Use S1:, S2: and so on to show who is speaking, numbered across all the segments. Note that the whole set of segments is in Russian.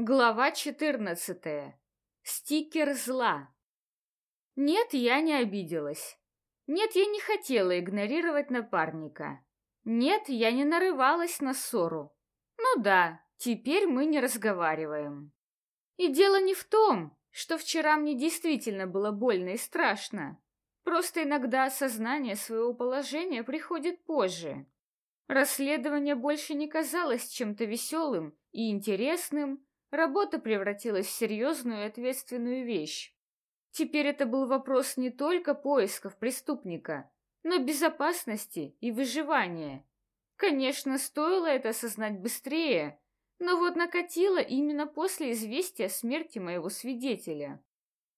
S1: Глава 14. Стикер зла. Нет, я не обиделась. Нет, я не хотела игнорировать напарника. Нет, я не нарывалась на ссору. Ну да, теперь мы не разговариваем. И дело не в том, что вчера мне действительно было больно и страшно. Просто иногда осознание своего положения приходит позже. Расследование больше не казалось чем-то веселым и интересным, работа превратилась в серьезную и ответственную вещь. Теперь это был вопрос не только поисков преступника, но безопасности и выживания. Конечно, стоило это осознать быстрее, но вот накатило именно после известия о смерти моего свидетеля.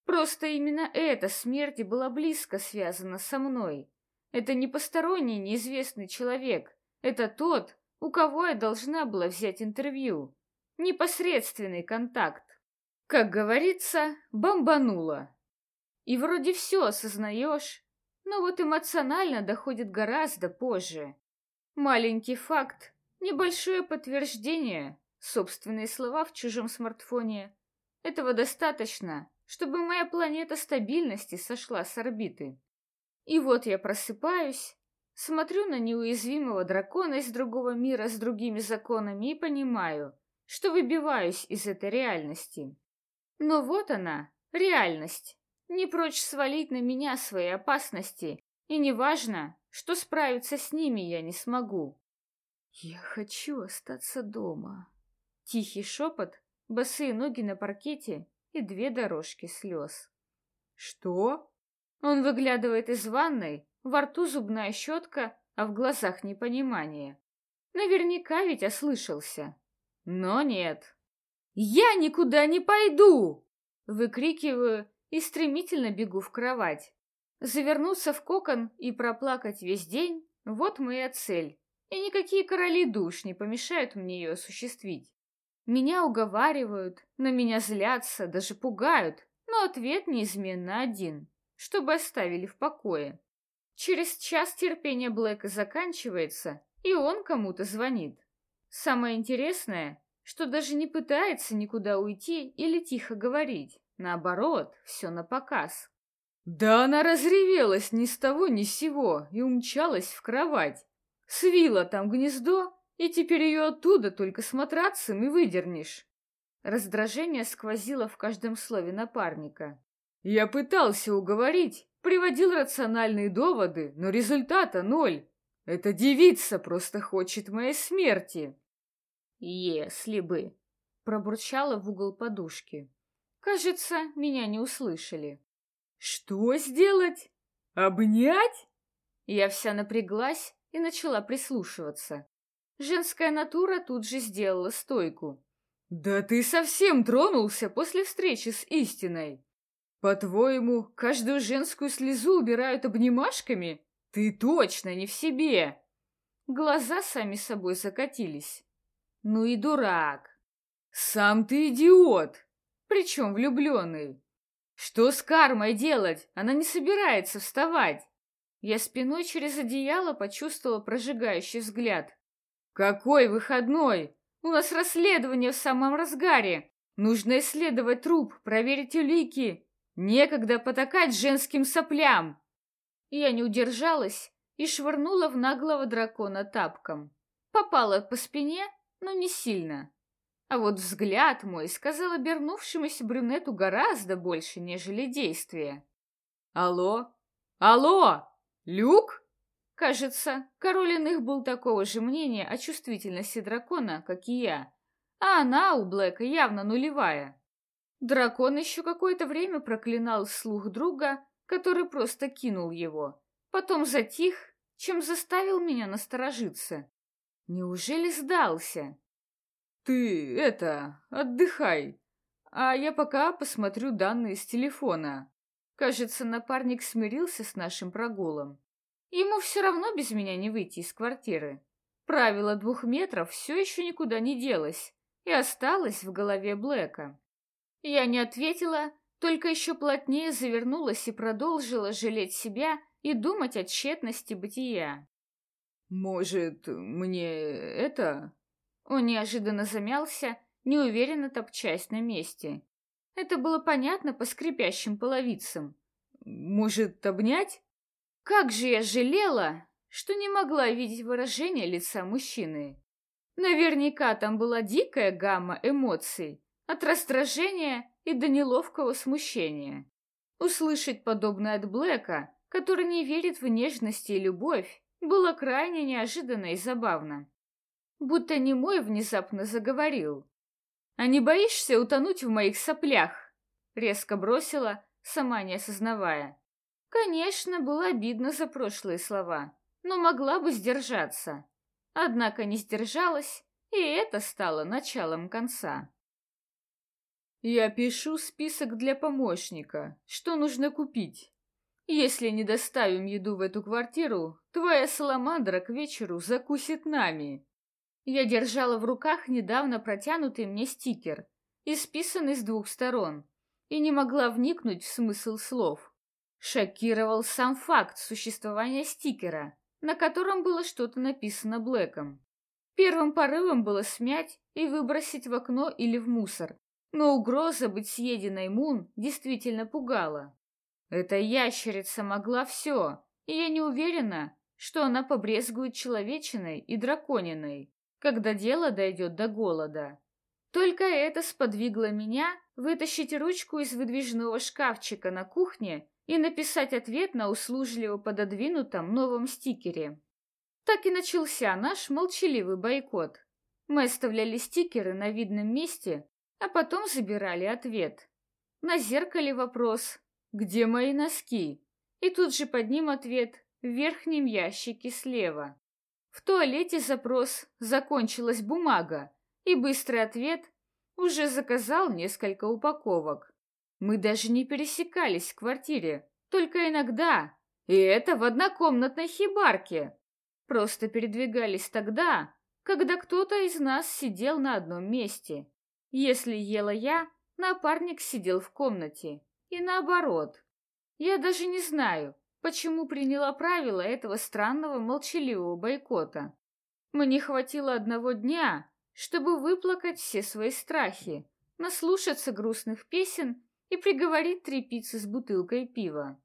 S1: Просто именно эта смерть была близко связана со мной. Это не посторонний неизвестный человек, это тот, у кого я должна была взять интервью. Непосредственный контакт. Как говорится, бомбануло. И вроде все осознаешь, но вот эмоционально доходит гораздо позже. Маленький факт, небольшое подтверждение, собственные слова в чужом смартфоне. Этого достаточно, чтобы моя планета стабильности сошла с орбиты. И вот я просыпаюсь, Смотрю на неуязвимого дракона из другого мира с другими законами и понимаю, что выбиваюсь из этой реальности. Но вот она, реальность. Не прочь свалить на меня свои опасности, и неважно, что справиться с ними я не смогу. Я хочу остаться дома. Тихий шепот, босые ноги на паркете и две дорожки слез.
S2: Что?
S1: Он выглядывает из ванной, во рту зубная щетка, а в глазах непонимание. Наверняка ведь ослышался. Но нет. «Я никуда не пойду!» Выкрикиваю и стремительно бегу в кровать. Завернуться в кокон и проплакать весь день — вот моя цель. И никакие короли душ не помешают мне ее осуществить. Меня уговаривают, на меня злятся, даже пугают, но ответ неизменно один — чтобы оставили в покое. Через час терпение Блэка заканчивается, и он кому-то звонит. Самое интересное, что даже не пытается никуда уйти или тихо говорить. Наоборот, все на показ.
S2: Да она разревелась ни с того ни с сего и умчалась в кровать. Свила там гнездо, и теперь ее оттуда только с матрацем и выдернешь.
S1: Раздражение сквозило в каждом слове напарника.
S2: Я пытался уговорить, Приводил рациональные доводы, но результата ноль. Эта девица просто хочет моей смерти.
S1: Если бы... Пробурчала в угол подушки. Кажется, меня не услышали.
S2: Что сделать? Обнять?
S1: Я вся напряглась и начала прислушиваться. Женская натура тут же сделала стойку.
S2: Да ты совсем тронулся после встречи с истиной. По-твоему, каждую женскую слезу убирают обнимашками? Ты точно не в себе!»
S1: Глаза сами собой закатились. «Ну и дурак!»
S2: «Сам ты идиот!
S1: Причем влюбленный!»
S2: «Что с кармой делать? Она не собирается вставать!»
S1: Я спиной через одеяло почувствовала прожигающий взгляд.
S2: «Какой выходной? У нас расследование в самом разгаре. Нужно исследовать труп, проверить улики. Некогда потакать женским соплям!»
S1: Я не удержалась и швырнула в наглого дракона тапком. Попала по спине, но не сильно. А вот взгляд мой сказал обернувшемуся брюнету гораздо больше, нежели действие.
S2: «Алло? Алло? Люк?»
S1: Кажется, король иных был такого же мнения о чувствительности дракона, как и я, а она у Блэка явно нулевая. Дракон еще какое-то время проклинал слух друга, который просто кинул его. Потом затих, чем заставил меня насторожиться. Неужели сдался?
S2: Ты, это, отдыхай, а я пока посмотрю данные с телефона.
S1: Кажется, напарник смирился с нашим прогулом. Ему все равно без меня не выйти из квартиры. Правило двух метров все еще никуда не делось и осталось в голове Блэка. Я не ответила, только еще плотнее завернулась и продолжила жалеть себя и думать о тщетности бытия.
S2: «Может, мне это...»
S1: Он неожиданно замялся неуверенно топчась на месте. Это было понятно по скрипящим половицам.
S2: «Может, обнять?»
S1: Как же я жалела, что не могла видеть выражение лица мужчины. Наверняка там была дикая гамма эмоций, от раздражения и до неловкого смущения. Услышать подобное от Блэка, который не верит в нежность и любовь, было крайне неожиданно и забавно. Будто не мой внезапно заговорил. «А не боишься утонуть в моих соплях?» Резко бросила, сама не осознавая. Конечно, было обидно за прошлые слова, но могла бы сдержаться. Однако не сдержалась, и это стало началом конца.
S2: Я пишу список для помощника, что нужно купить. Если не доставим еду в эту квартиру, твоя саламандра к вечеру закусит нами.
S1: Я держала в руках недавно протянутый мне стикер, исписанный с двух сторон, и не могла вникнуть в смысл слов. Шокировал сам факт существования стикера, на котором было что-то написано Блэком. Первым порывом было смять и выбросить в окно или в мусор, но угроза быть съеденной Мун действительно пугала. Эта ящерица могла все, и я не уверена, что она побрезгует человечиной и дракониной, когда дело дойдет до голода. Только это сподвигло меня вытащить ручку из выдвижного шкафчика на кухне и написать ответ на услужливо пододвинутом новом стикере. Так и начался наш молчаливый бойкот. Мы оставляли стикеры на видном месте, а потом забирали ответ. На зеркале вопрос «Где мои носки?» И тут же под ним ответ в верхнем ящике слева. В туалете запрос «Закончилась бумага» и быстрый ответ «Уже заказал несколько упаковок». Мы даже не пересекались в квартире, только иногда, и это в однокомнатной хибарке. Просто передвигались тогда, когда кто-то из нас сидел на одном месте. Если ела я, напарник сидел в комнате. И наоборот. Я даже не знаю, почему приняла правила этого странного молчаливого бойкота. Мне хватило одного дня, чтобы выплакать все свои страхи, наслушаться грустных песен и приговорить три пиццы с бутылкой пива.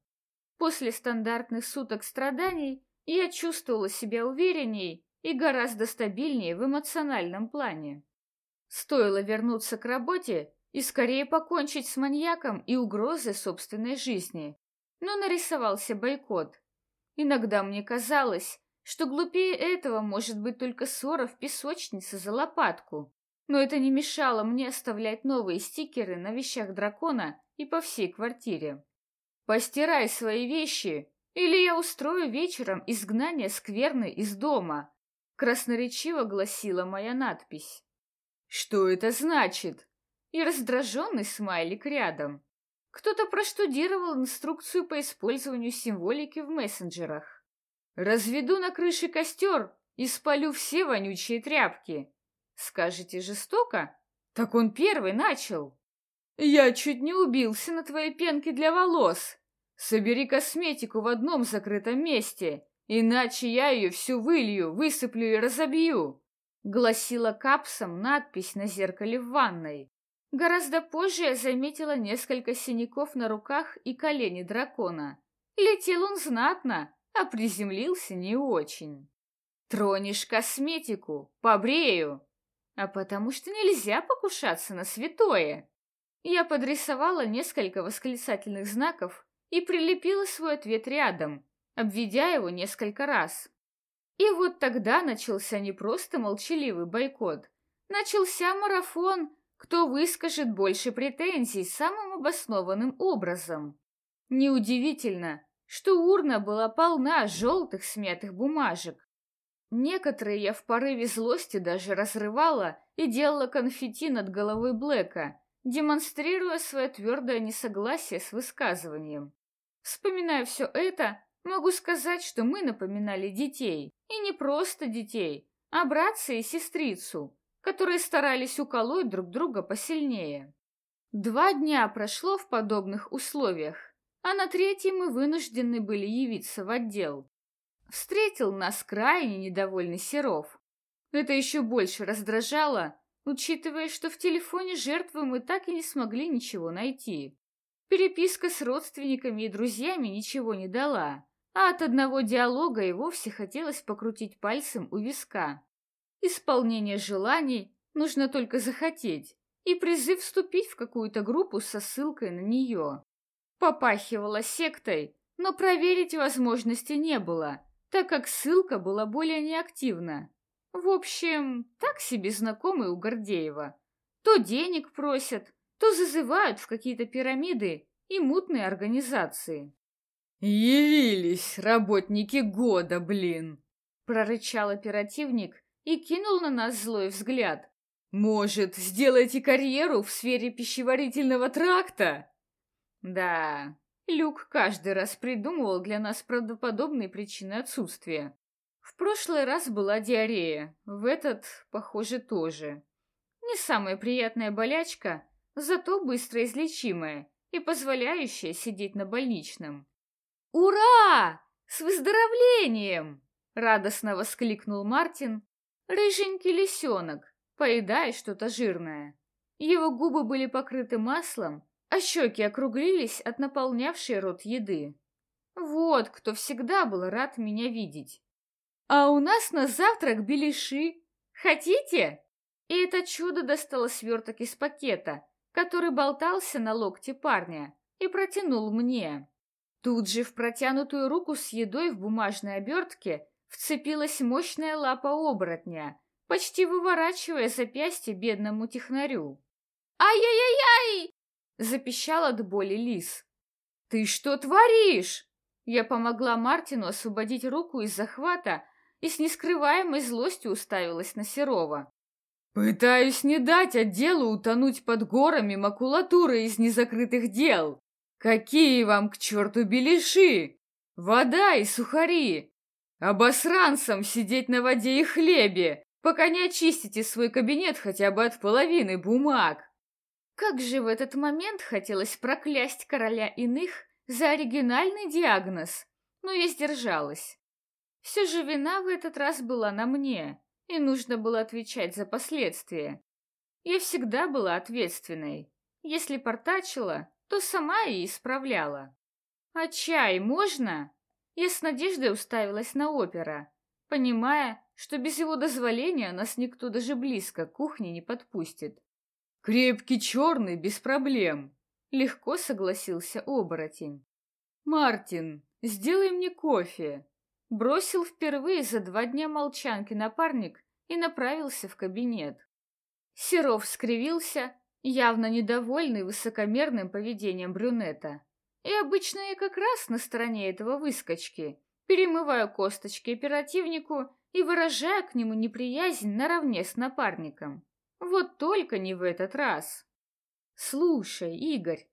S1: После стандартных суток страданий я чувствовала себя уверенней и гораздо стабильнее в эмоциональном плане. Стоило вернуться к работе и скорее покончить с маньяком и угрозой собственной жизни. Но нарисовался бойкот. Иногда мне казалось, что глупее этого может быть только ссора в песочнице за лопатку. Но это не мешало мне оставлять новые стикеры на вещах дракона и по всей квартире. «Постирай свои вещи, или я устрою вечером изгнание скверны из дома», красноречиво гласила моя надпись. Что это значит? И раздраженный смайлик рядом. Кто-то проштудировал инструкцию по использованию символики в мессенджерах. Разведу на крыше костер и спалю все вонючие тряпки. Скажете, жестоко? Так он первый начал. Я чуть не убился на твоей пенке для волос. Собери косметику в одном закрытом месте, иначе я ее всю вылью, высыплю и разобью гласила капсом надпись на зеркале в ванной. Гораздо позже я заметила несколько синяков на руках и колени дракона. Летел он знатно, а приземлился не очень. Тронешь косметику, побрею. А потому что нельзя покушаться на святое. Я подрисовала несколько восклицательных знаков и прилепила свой ответ рядом, обведя его несколько раз. И вот тогда начался не просто молчаливый бойкот. Начался марафон, кто выскажет больше претензий самым обоснованным образом. Неудивительно, что урна была полна желтых смятых бумажек. Некоторые я в порыве злости даже разрывала и делала конфетти над головой Блэка, демонстрируя свое твердое несогласие с высказыванием. Вспоминая все это, Могу сказать, что мы напоминали детей. И не просто детей, а братца и сестрицу, которые старались уколоть друг друга посильнее. Два дня прошло в подобных условиях, а на третий мы вынуждены были явиться в отдел. Встретил нас крайне недовольный Серов. Это еще больше раздражало, учитывая, что в телефоне жертвы мы так и не смогли ничего найти. Переписка с родственниками и друзьями ничего не дала, а от одного диалога и вовсе хотелось покрутить пальцем у виска. Исполнение желаний нужно только захотеть, и призыв вступить в какую-то группу со ссылкой на нее. Попахивала сектой, но проверить возможности не было, так как ссылка была более неактивна. В общем, так себе знакомый у Гордеева. То денег просят, то зазывают в какие-то пирамиды и мутные организации.
S2: «Явились работники года, блин!»
S1: прорычал оперативник и кинул на нас злой взгляд.
S2: «Может, сделайте карьеру в сфере пищеварительного тракта?»
S1: Да, Люк каждый раз придумывал для нас правдоподобные причины отсутствия. В прошлый раз была диарея, в этот, похоже, тоже. Не самая приятная болячка, зато быстро излечимая и позволяющая сидеть на больничном. «Ура! С выздоровлением!» — радостно воскликнул Мартин. Рыженький лисенок, поедая что-то жирное. Его губы были покрыты маслом, а щеки округлились от наполнявшей рот еды. Вот кто всегда был рад меня видеть. «А у нас на завтрак беляши. Хотите?» И это чудо достало сверток из пакета, который болтался на локте парня, и протянул мне. Тут же в протянутую руку с едой в бумажной обертке вцепилась мощная лапа оборотня, почти выворачивая запястье бедному технарю. «Ай-яй-яй-яй!» — запищал от боли лис. «Ты что творишь?» Я помогла Мартину освободить руку из захвата и с нескрываемой злостью уставилась на Серова.
S2: «Пытаюсь не дать отделу утонуть под горами макулатуры из незакрытых дел. Какие вам к черту беляши? Вода и сухари. Обосранцам сидеть на воде и хлебе, пока не очистите свой кабинет хотя бы от половины бумаг».
S1: Как же в этот момент хотелось проклясть короля иных за оригинальный диагноз, но я сдержалась. Все же вина в этот раз была на мне, и нужно было отвечать за последствия. Я всегда была ответственной. Если портачила, то сама и исправляла. «А чай можно?» Я с надеждой уставилась на опера, понимая, что без его дозволения нас никто даже близко к кухне не подпустит.
S2: «Крепкий черный, без проблем», —
S1: легко согласился оборотень.
S2: «Мартин, сделай мне кофе»,
S1: Бросил впервые за два дня молчанки напарник и направился в кабинет. Серов скривился, явно недовольный высокомерным поведением брюнета. И обычно я как раз на стороне этого выскочки, перемываю косточки оперативнику и выражаю к нему неприязнь наравне с напарником. Вот только не в этот раз. Слушай, Игорь,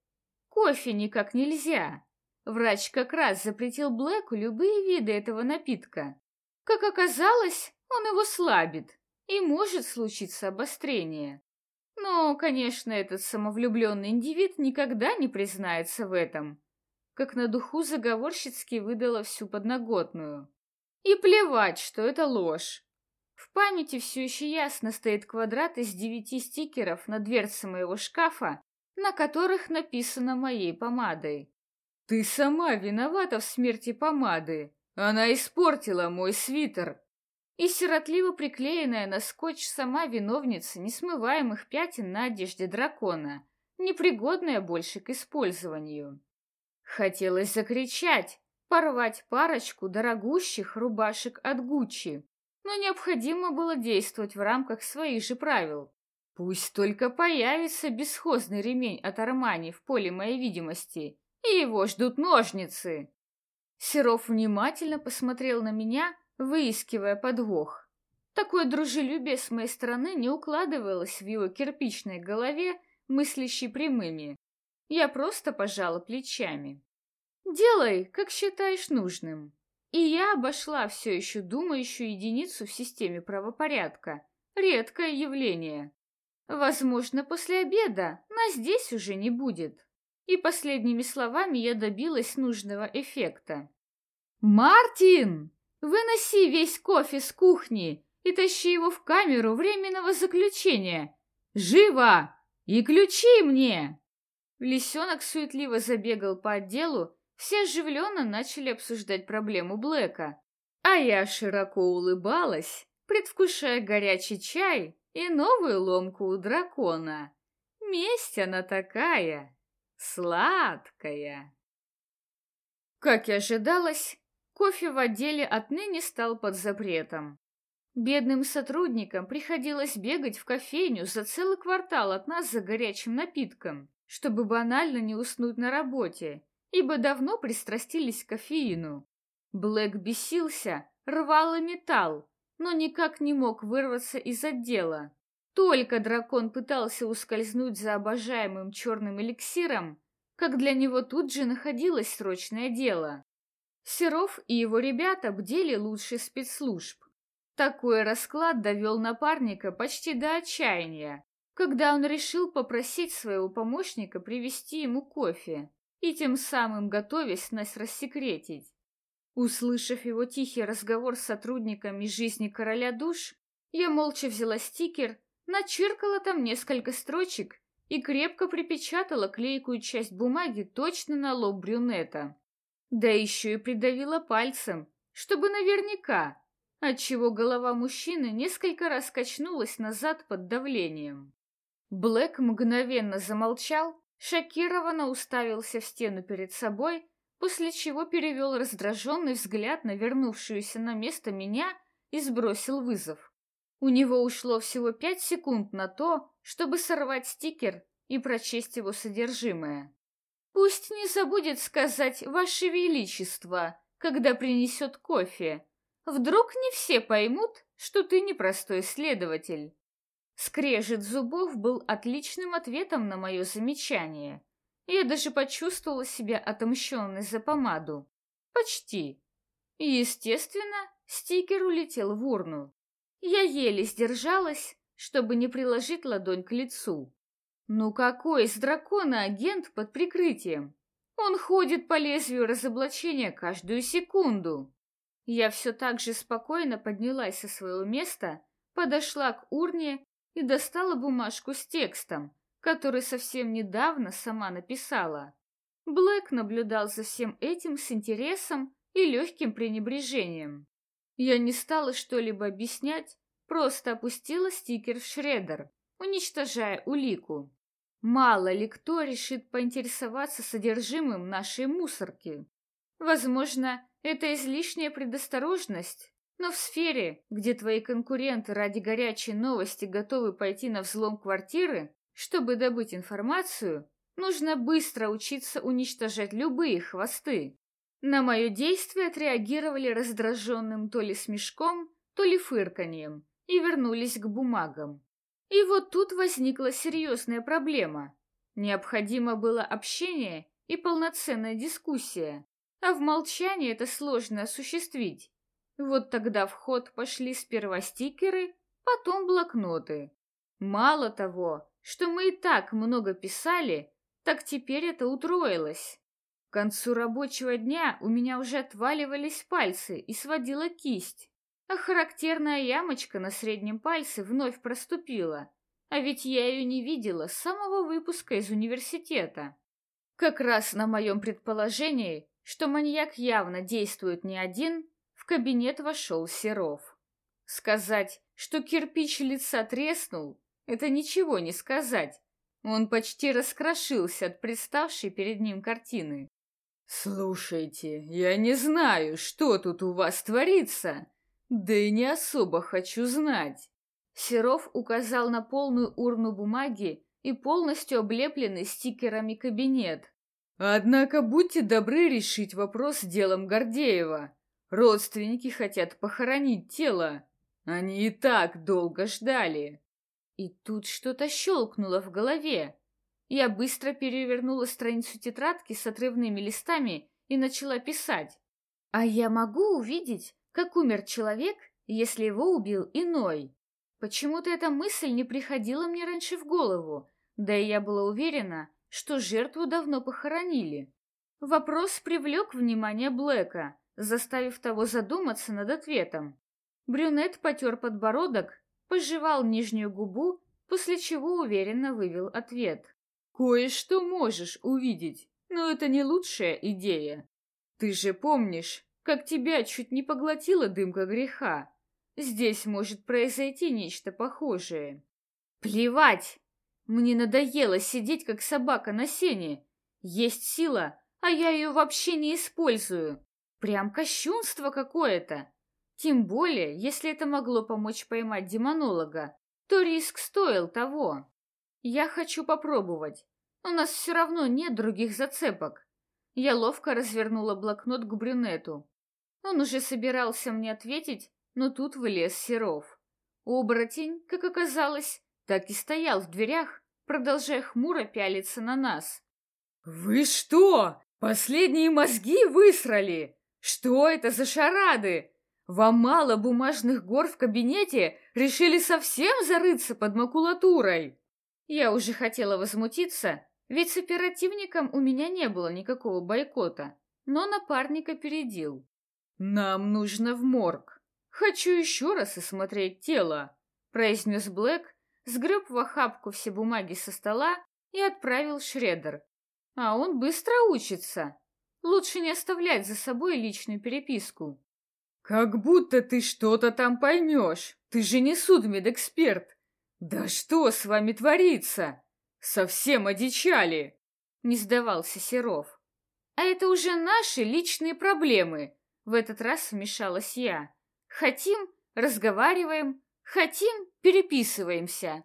S1: кофе никак нельзя. Врач как раз запретил Блэку любые виды этого напитка. Как оказалось, он его слабит, и может случиться обострение. Но, конечно, этот самовлюбленный индивид никогда не признается в этом. Как на духу заговорщицки выдала всю подноготную. И плевать, что это ложь. В памяти все еще ясно стоит квадрат из девяти стикеров на дверце моего шкафа, на которых написано моей помадой.
S2: Ты сама виновата в смерти помады. Она испортила мой свитер.
S1: И сиротливо приклеенная на скотч сама виновница несмываемых пятен на одежде дракона, непригодная больше к использованию. Хотелось закричать, порвать парочку дорогущих рубашек от Гуччи, но необходимо было действовать в рамках своих же правил. Пусть только появится бесхозный ремень от Армани в поле моей видимости, и его ждут ножницы. Серов внимательно посмотрел на меня, выискивая подвох. Такое дружелюбие с моей стороны не укладывалось в его кирпичной голове, мыслящей прямыми. Я просто пожала плечами. «Делай, как считаешь нужным». И я обошла все еще думающую единицу в системе правопорядка. Редкое явление. Возможно, после обеда нас здесь уже не будет и последними словами я добилась нужного эффекта. «Мартин, выноси весь кофе с кухни и тащи его в камеру временного заключения
S2: Живо! И ключи мне!» Лисенок суетливо забегал по отделу, все оживленно начали обсуждать проблему Блэка, а я широко улыбалась, предвкушая горячий чай и новую ломку у дракона. Месть она такая, сладкая. Как и ожидалось, кофе в отделе отныне стал под запретом. Бедным сотрудникам приходилось бегать в кофейню за целый квартал от нас за горячим напитком, чтобы банально не уснуть на работе, ибо давно пристрастились к кофеину. Блэк бесился, рвал и металл, но никак не мог вырваться из отдела. Только дракон пытался ускользнуть за обожаемым черным эликсиром, как для него тут же находилось срочное дело. Серов и его ребята бдели лучше спецслужб. Такой расклад довел напарника почти до отчаяния, когда он решил попросить своего помощника привезти ему кофе и тем самым готовясь нас рассекретить. Услышав его тихий разговор с сотрудниками жизни короля душ, я молча взяла стикер, начеркала там несколько строчек и крепко припечатала клейкую часть бумаги точно на лоб брюнета. Да еще и придавила пальцем, чтобы наверняка, отчего голова мужчины несколько раз качнулась назад под давлением. Блэк мгновенно замолчал, шокированно уставился в стену перед собой, после чего перевел раздраженный взгляд на вернувшуюся на место меня и сбросил вызов. У него ушло всего пять секунд на то, чтобы сорвать стикер и прочесть его содержимое. «Пусть не забудет сказать «Ваше Величество», когда принесет кофе. Вдруг не все поймут, что ты непростой следователь». Скрежет зубов был отличным ответом на мое замечание. Я даже почувствовала себя отомщенной за помаду. Почти. естественно, стикер улетел в урну. Я еле сдержалась, чтобы не приложить ладонь к лицу. Ну какой из дракона агент под прикрытием? Он ходит по лезвию разоблачения каждую секунду. Я все так же спокойно поднялась со своего места, подошла к урне и достала бумажку с текстом, который совсем недавно сама написала. Блэк наблюдал за всем этим с интересом и легким пренебрежением. Я не стала что-либо объяснять, просто опустила стикер в шредер, уничтожая улику. Мало ли кто решит поинтересоваться содержимым нашей мусорки. Возможно, это излишняя предосторожность, но в сфере, где твои конкуренты ради горячей новости готовы пойти на взлом квартиры, чтобы добыть информацию, нужно быстро учиться уничтожать любые хвосты. На мое действие отреагировали раздраженным то ли смешком, то ли фырканьем и вернулись к бумагам. И вот тут возникла серьезная проблема. Необходимо было общение и полноценная дискуссия, а в молчании это сложно осуществить. Вот тогда в ход пошли сперва стикеры, потом блокноты. Мало того, что мы и так много писали, так теперь это утроилось. К концу рабочего дня у меня уже отваливались пальцы и сводила кисть, а характерная ямочка на среднем пальце вновь проступила, а ведь я ее не видела с самого выпуска из университета. Как раз на моем предположении, что маньяк явно действует не один, в кабинет вошел Серов. Сказать, что кирпич лица треснул, это ничего не сказать. Он почти раскрошился от представшей перед ним картины. «Слушайте, я не знаю, что тут у вас творится, да и не особо хочу знать». Серов указал на полную урну бумаги и полностью облепленный стикерами кабинет. «Однако будьте добры решить вопрос делом Гордеева. Родственники хотят похоронить тело. Они и так долго ждали». И тут что-то щелкнуло в голове. Я быстро перевернула страницу тетрадки с отрывными листами и начала писать. А я могу увидеть, как умер человек, если его убил иной? Почему-то эта мысль не приходила мне раньше в голову, да и я была уверена, что жертву давно похоронили. Вопрос привлек внимание Блэка, заставив того задуматься над ответом. Брюнет потер подбородок, пожевал нижнюю губу
S1: после чего уверенно вывел ответ.
S2: «Кое-что можешь увидеть, но это не лучшая идея. Ты же помнишь, как тебя чуть не поглотила дымка греха. Здесь может произойти нечто похожее».
S1: «Плевать! Мне надоело сидеть, как собака на сене. Есть сила, а я ее вообще не использую. Прям кощунство какое-то. Тем более, если это могло помочь поймать демонолога, то риск стоил того. Я хочу попробовать. У нас все равно нет других зацепок. Я ловко развернула блокнот к брюнету. Он уже собирался мне ответить, но тут вылез Серов. Оборотень, как оказалось, так и стоял в дверях, продолжая хмуро пялиться на нас.
S2: «Вы что, последние мозги высрали? Что это за шарады? Вам мало бумажных гор в кабинете? Решили совсем зарыться под макулатурой?»
S1: Я уже хотела возмутиться, ведь с оперативником у меня не было никакого бойкота, но напарник опередил.
S2: «Нам нужно в морг. Хочу еще раз осмотреть тело», — произнес Блэк, сгреб в охапку все бумаги со стола и отправил Шредер.
S1: А он быстро учится. Лучше не оставлять за собой личную переписку.
S2: «Как будто ты что-то там поймешь. Ты же не судмедэксперт. Да что с вами творится? Совсем одичали!»
S1: Не сдавался Серов. «А это уже наши личные проблемы!» В этот раз вмешалась я. «Хотим — разговариваем, хотим — переписываемся».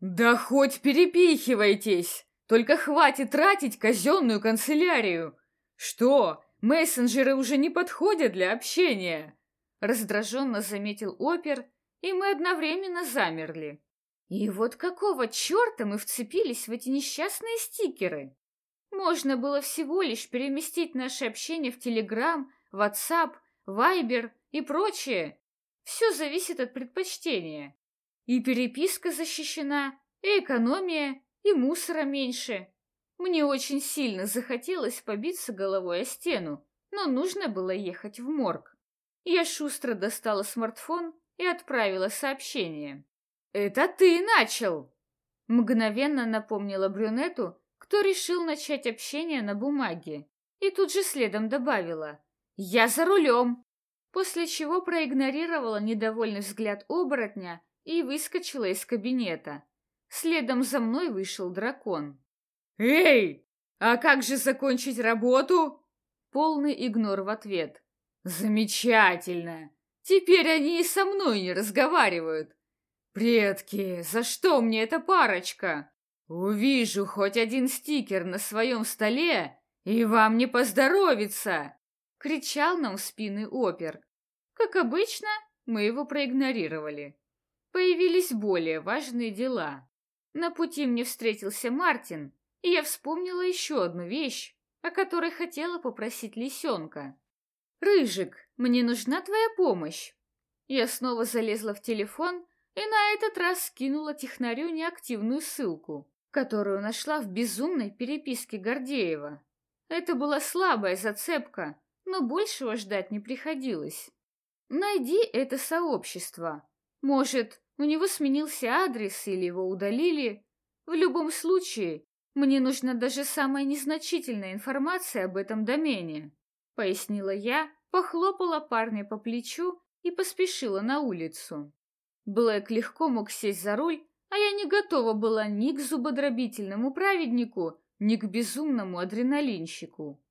S2: «Да хоть перепихивайтесь! Только хватит тратить казенную канцелярию! Что, мессенджеры уже не подходят для общения?»
S1: Раздраженно заметил опер, и мы одновременно замерли. И вот какого черта мы вцепились в эти несчастные стикеры? Можно было всего лишь переместить наше общение в Телеграм, WhatsApp, Viber и прочее. Все зависит от предпочтения. И переписка защищена, и экономия, и мусора меньше. Мне очень сильно захотелось побиться головой о стену, но нужно было ехать в морг. Я шустро достала смартфон и отправила сообщение. «Это ты начал!» Мгновенно напомнила брюнету, кто решил начать общение на бумаге, и тут же следом добавила «Я за рулем!» после чего проигнорировала недовольный взгляд оборотня и выскочила из кабинета. Следом за мной вышел дракон.
S2: «Эй, а как же закончить работу?»
S1: Полный игнор в ответ.
S2: «Замечательно! Теперь они и со мной не разговаривают. Предки, за что мне эта парочка? Увижу хоть один стикер на своем столе, и вам не поздоровится!»
S1: Кричал нам в спины опер. Как обычно, мы его проигнорировали. Появились более важные дела. На пути мне встретился Мартин, и я вспомнила еще одну вещь, о которой хотела попросить лисенка. «Рыжик, мне нужна твоя помощь!» Я снова залезла в телефон и на этот раз скинула технарю неактивную ссылку, которую нашла в безумной переписке Гордеева. Это была слабая зацепка, но большего ждать не приходилось. Найди это сообщество. Может, у него сменился адрес или его удалили. В любом случае, мне нужна даже самая незначительная информация об этом домене, пояснила я, похлопала парня по плечу и поспешила на улицу. Блэк легко мог сесть за руль, а я не готова была ни к зубодробительному праведнику, ни к безумному адреналинщику.